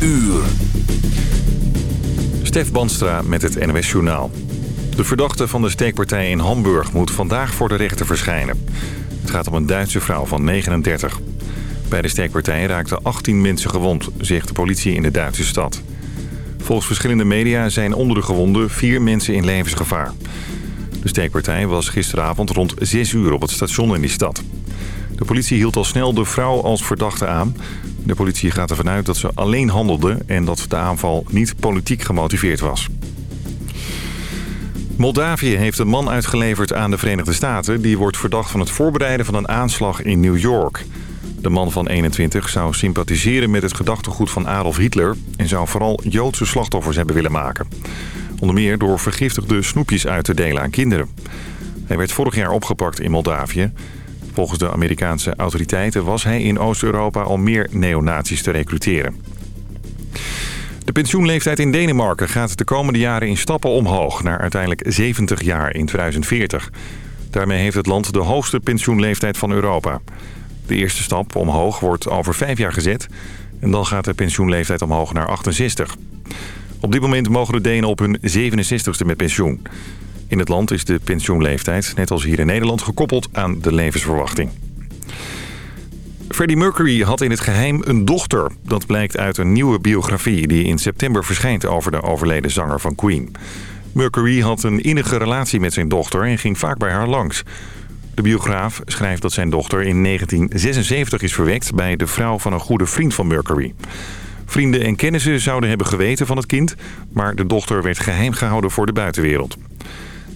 uur. Stef Banstra met het NWS Journaal. De verdachte van de steekpartij in Hamburg moet vandaag voor de rechter verschijnen. Het gaat om een Duitse vrouw van 39. Bij de steekpartij raakten 18 mensen gewond, zegt de politie in de Duitse stad. Volgens verschillende media zijn onder de gewonden vier mensen in levensgevaar. De steekpartij was gisteravond rond 6 uur op het station in die stad. De politie hield al snel de vrouw als verdachte aan. De politie gaat ervan uit dat ze alleen handelde en dat de aanval niet politiek gemotiveerd was. Moldavië heeft een man uitgeleverd aan de Verenigde Staten... die wordt verdacht van het voorbereiden van een aanslag in New York. De man van 21 zou sympathiseren met het gedachtegoed van Adolf Hitler... en zou vooral Joodse slachtoffers hebben willen maken. Onder meer door vergiftigde snoepjes uit te delen aan kinderen. Hij werd vorig jaar opgepakt in Moldavië. Volgens de Amerikaanse autoriteiten was hij in Oost-Europa al meer neonazies te recruteren. De pensioenleeftijd in Denemarken gaat de komende jaren in stappen omhoog... naar uiteindelijk 70 jaar in 2040. Daarmee heeft het land de hoogste pensioenleeftijd van Europa. De eerste stap omhoog wordt over vijf jaar gezet... en dan gaat de pensioenleeftijd omhoog naar 68. Op dit moment mogen de Denen op hun 67ste met pensioen. In het land is de pensioenleeftijd, net als hier in Nederland, gekoppeld aan de levensverwachting. Freddie Mercury had in het geheim een dochter. Dat blijkt uit een nieuwe biografie die in september verschijnt over de overleden zanger van Queen. Mercury had een innige relatie met zijn dochter en ging vaak bij haar langs. De biograaf schrijft dat zijn dochter in 1976 is verwekt bij de vrouw van een goede vriend van Mercury. Vrienden en kennissen zouden hebben geweten van het kind, maar de dochter werd geheim gehouden voor de buitenwereld.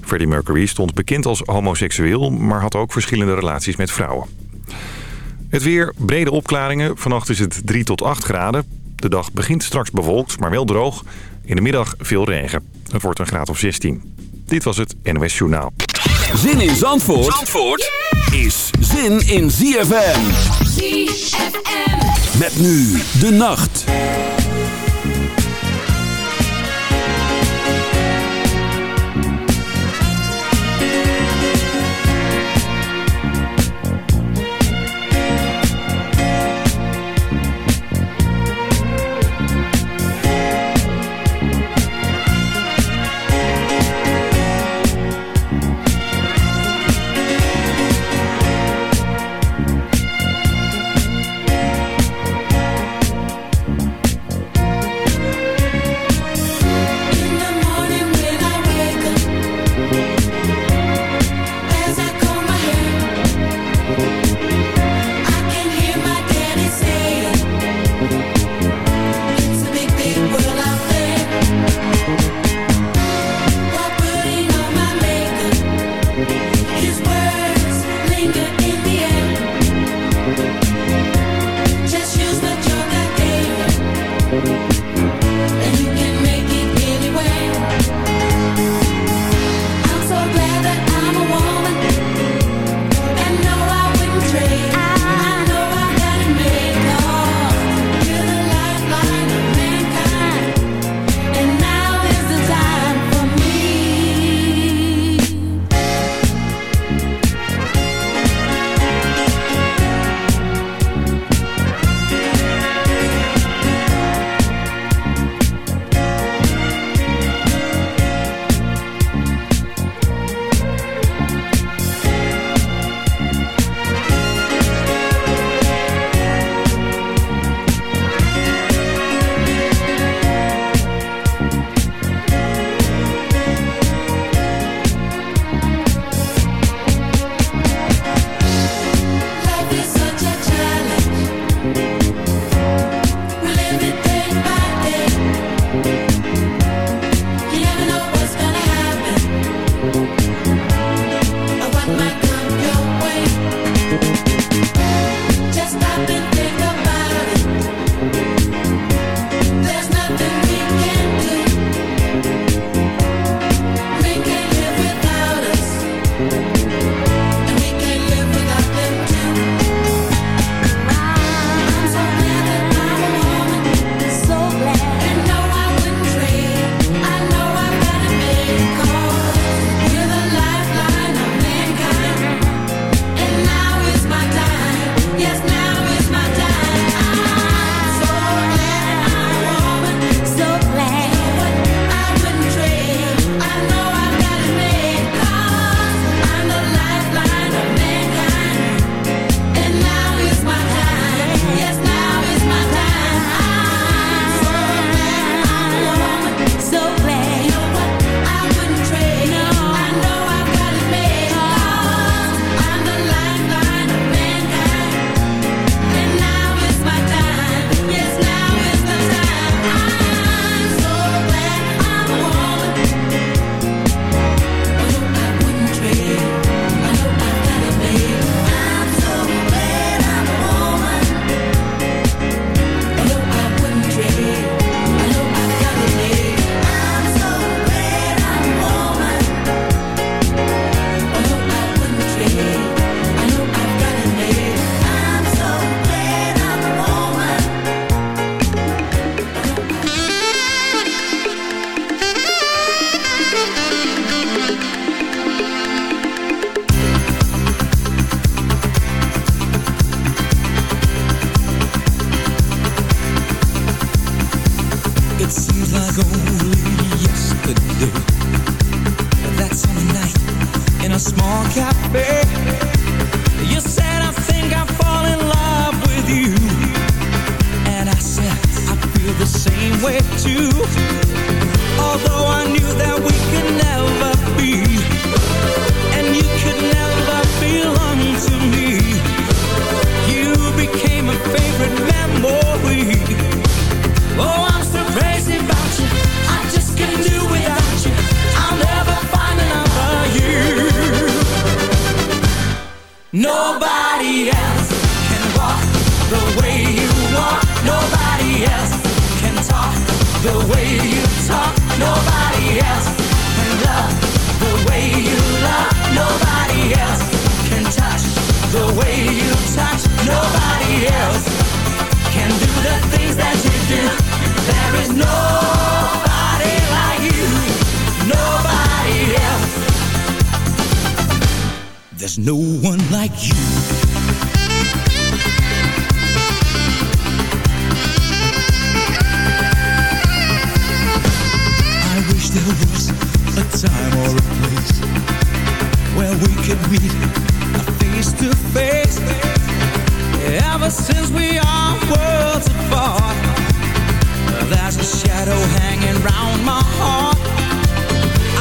Freddie Mercury stond bekend als homoseksueel, maar had ook verschillende relaties met vrouwen. Het weer, brede opklaringen. Vannacht is het 3 tot 8 graden. De dag begint straks bewolkt, maar wel droog. In de middag veel regen. Het wordt een graad of 16. Dit was het NOS Journaal. Zin in Zandvoort, Zandvoort is zin in ZFM. ZFM. Met nu de nacht. could face to face? Ever since we are worlds apart, there's a shadow my heart.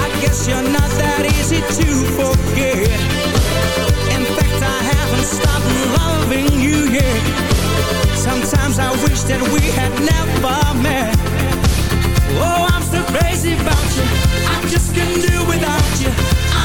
I guess you're not that easy to forget. In fact, I haven't stopped loving you yet. Sometimes I wish that we had never met. Oh, I'm crazy about you. I just can't do without you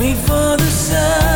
wait for the sun.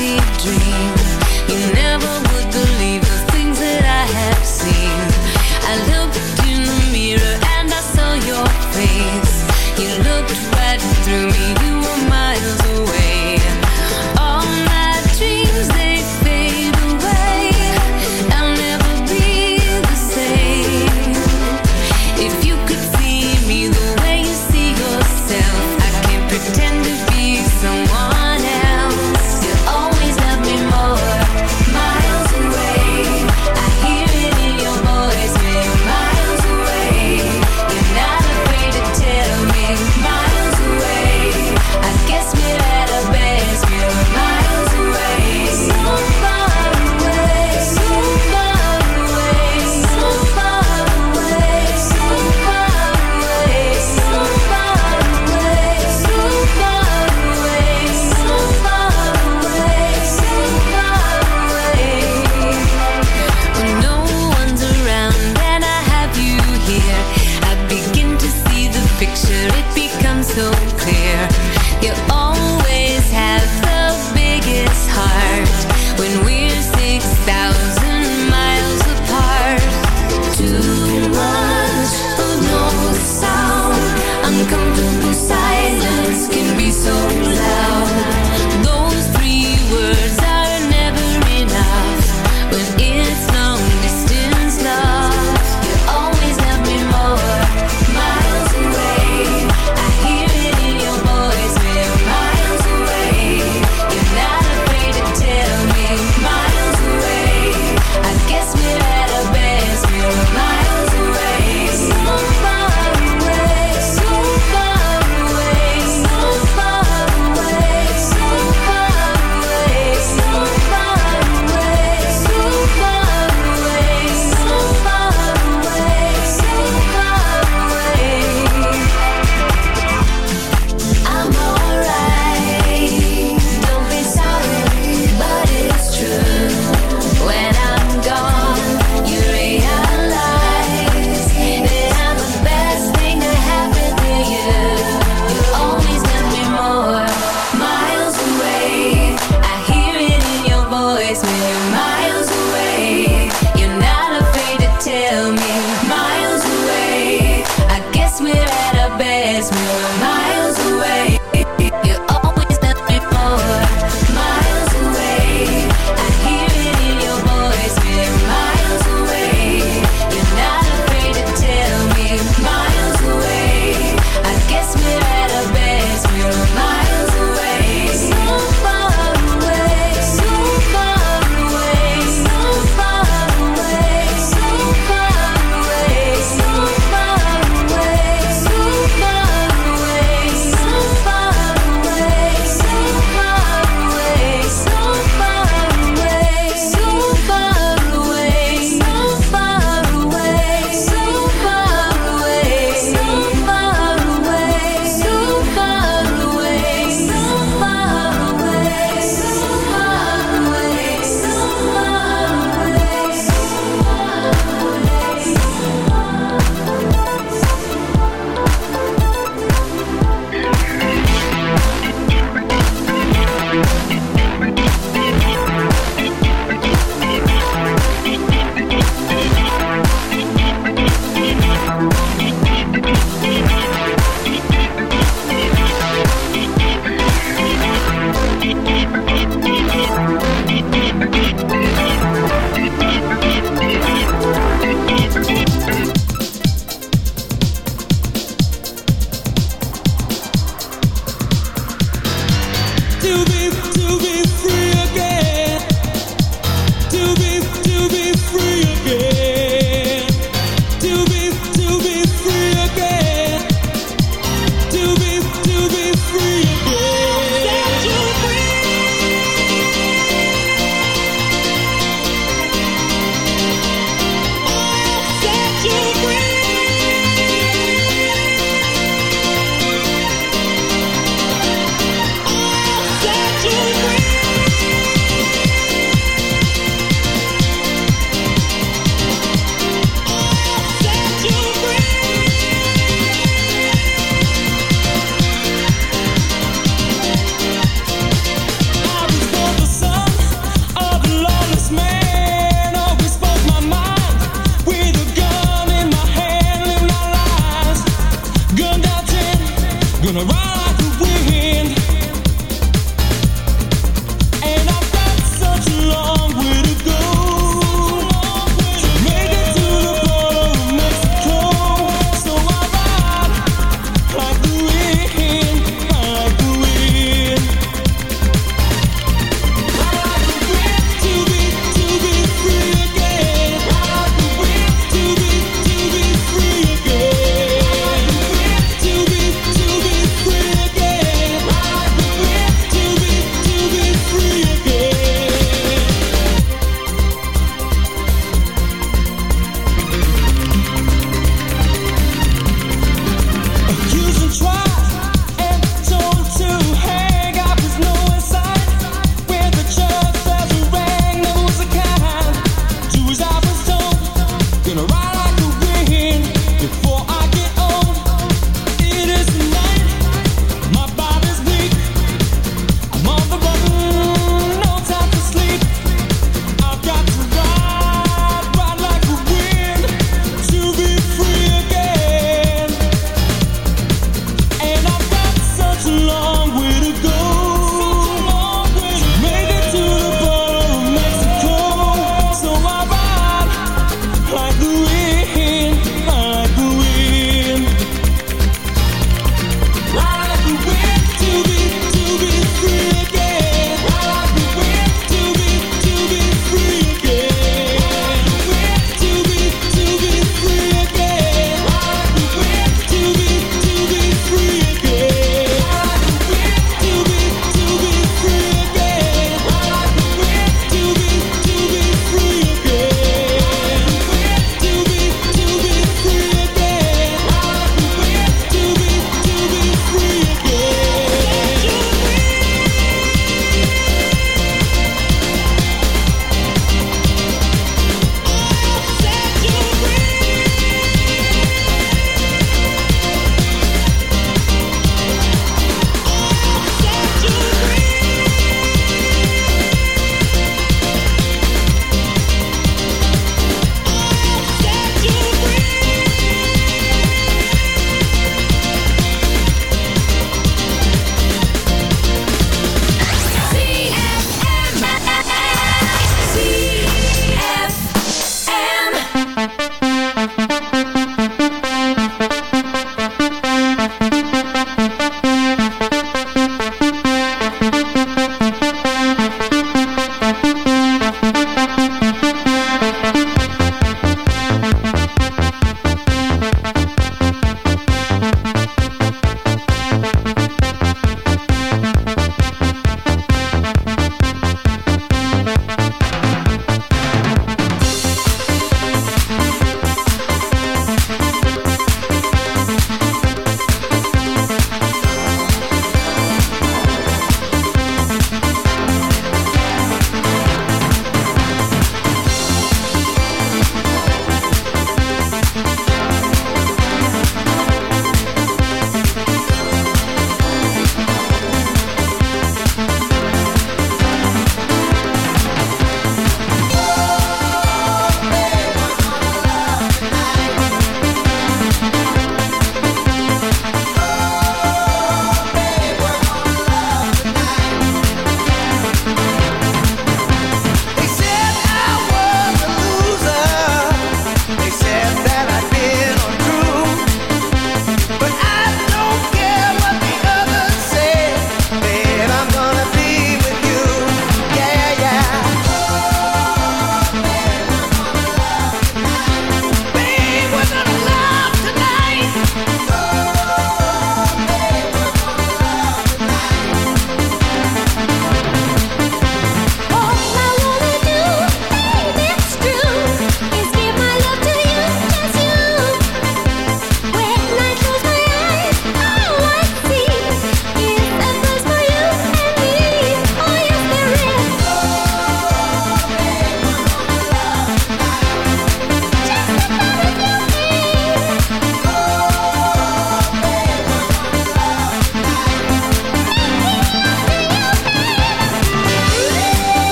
Pretend to be someone else. You always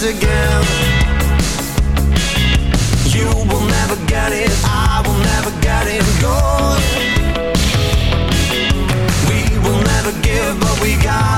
days again. You will never get it, I will never get it. Gone We will never give, but we got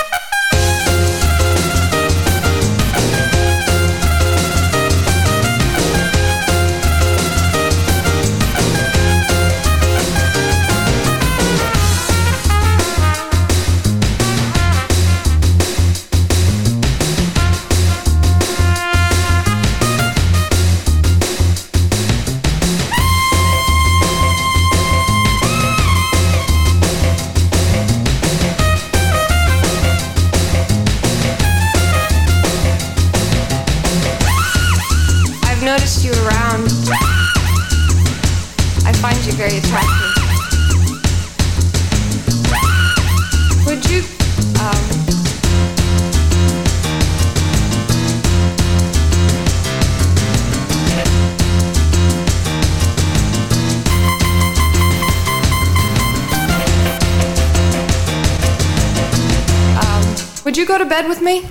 go to bed with me?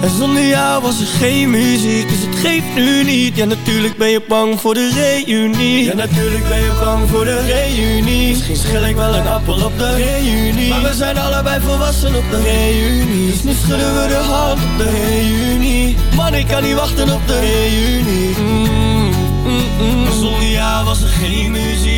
En zonder jou was er geen muziek, dus het geeft nu niet. Ja, natuurlijk ben je bang voor de reunie. Ja, natuurlijk ben je bang voor de reunie. Misschien schil ik wel een appel op de reunie. Maar we zijn allebei volwassen op de reunie. Dus nu schudden we de hand op de reunie. Man, ik kan niet wachten op de reunie. Mm, mm, mm. Maar zonder jou was er geen muziek,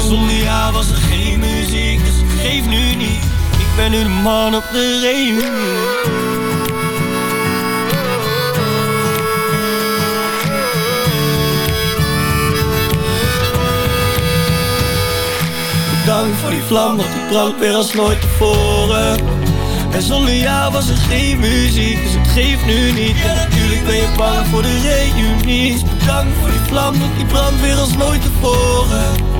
zonder jou was er geen muziek, dus het geeft nu niet. Ik ben nu de man op de reunie. Bedankt voor die vlam, want die brandt weer als nooit tevoren. En zonder jou was er geen muziek, dus het geeft nu niet. En natuurlijk ben je bang voor de reunie. Dus bedankt voor die vlam, want die brandt weer als nooit tevoren.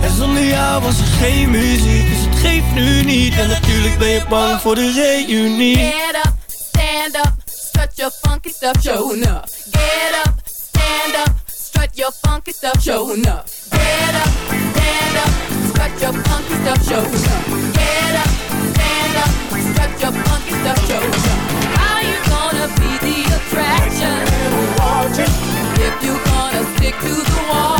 En zonder jou was er geen muziek, dus het geeft nu niet. En natuurlijk ben je bang voor de reunie. Get up, stand up, strut your funky stuff, showing up. Get up, stand up, strut your funky stuff, showing up. Get up, stand up, strut your funky stuff, showing up. Get up, stand up, strut your funky stuff, showing up. How you gonna be the attraction? If you gonna stick to the wall.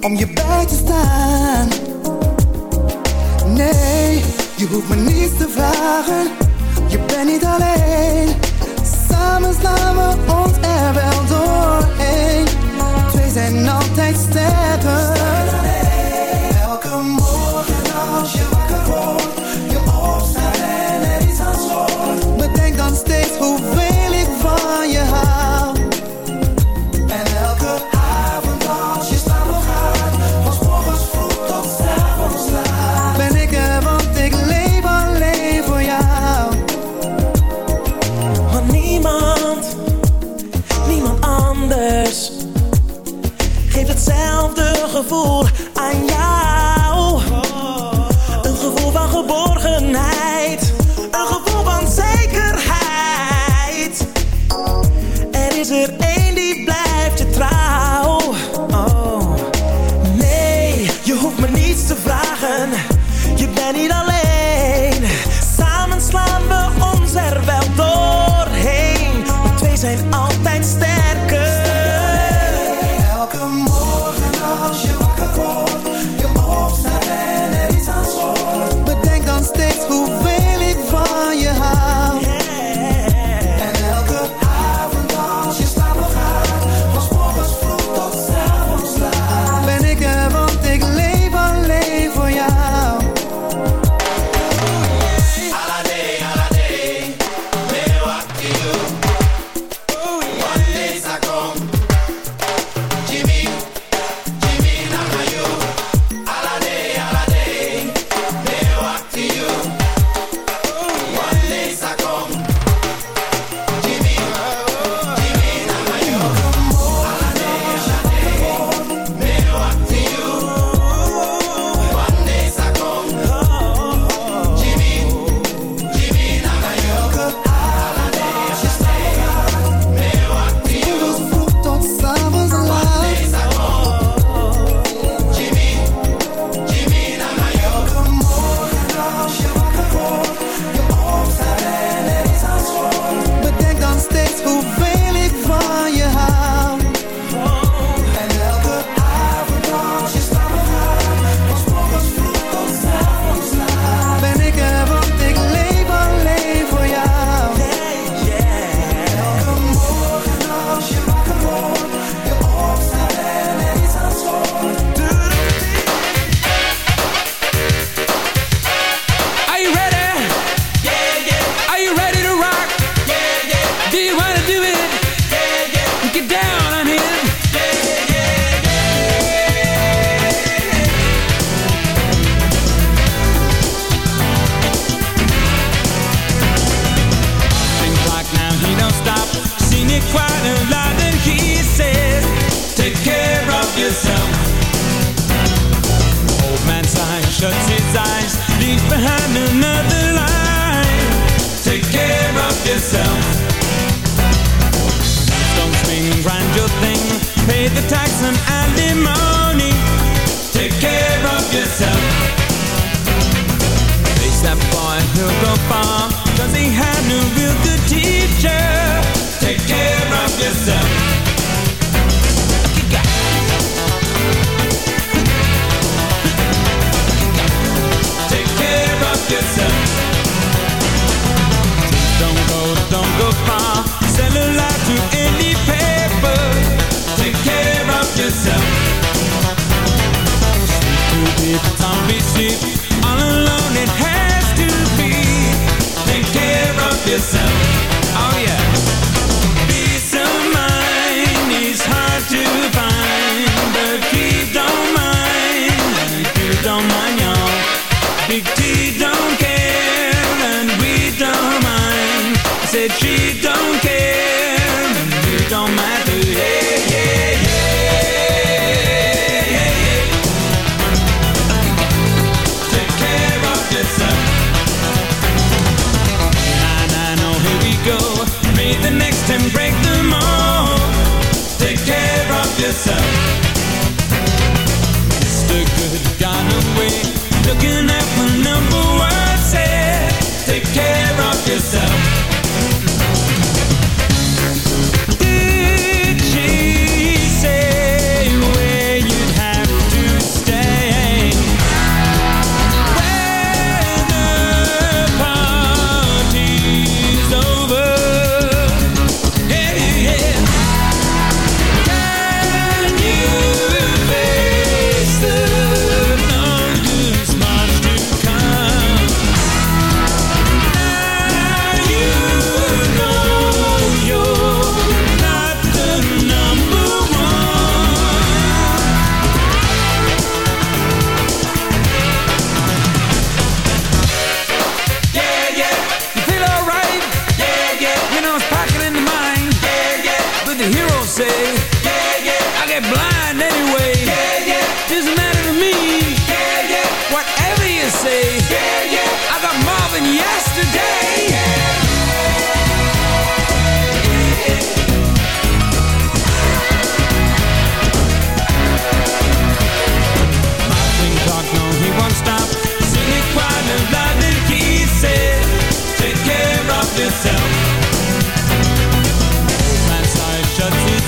om je bij te staan. Nee, je hoeft me niets te vragen, je bent niet alleen. Samen slaan we ons er wel doorheen. Twee zijn altijd sterker.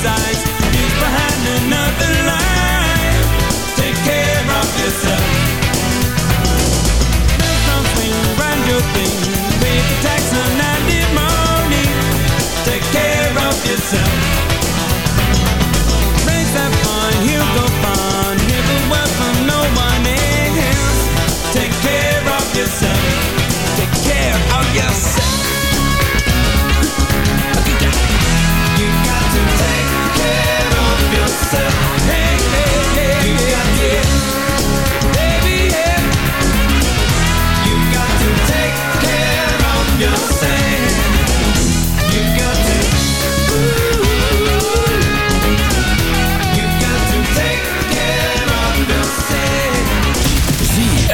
His. He's behind another line. Take care of yourself. There's something around your thing. Pay the tax on Monday morning. Take care of yourself. Raise that fun, he'll go fun. Never work for no one else. Take care of yourself. Take care of yourself.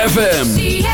ZFM.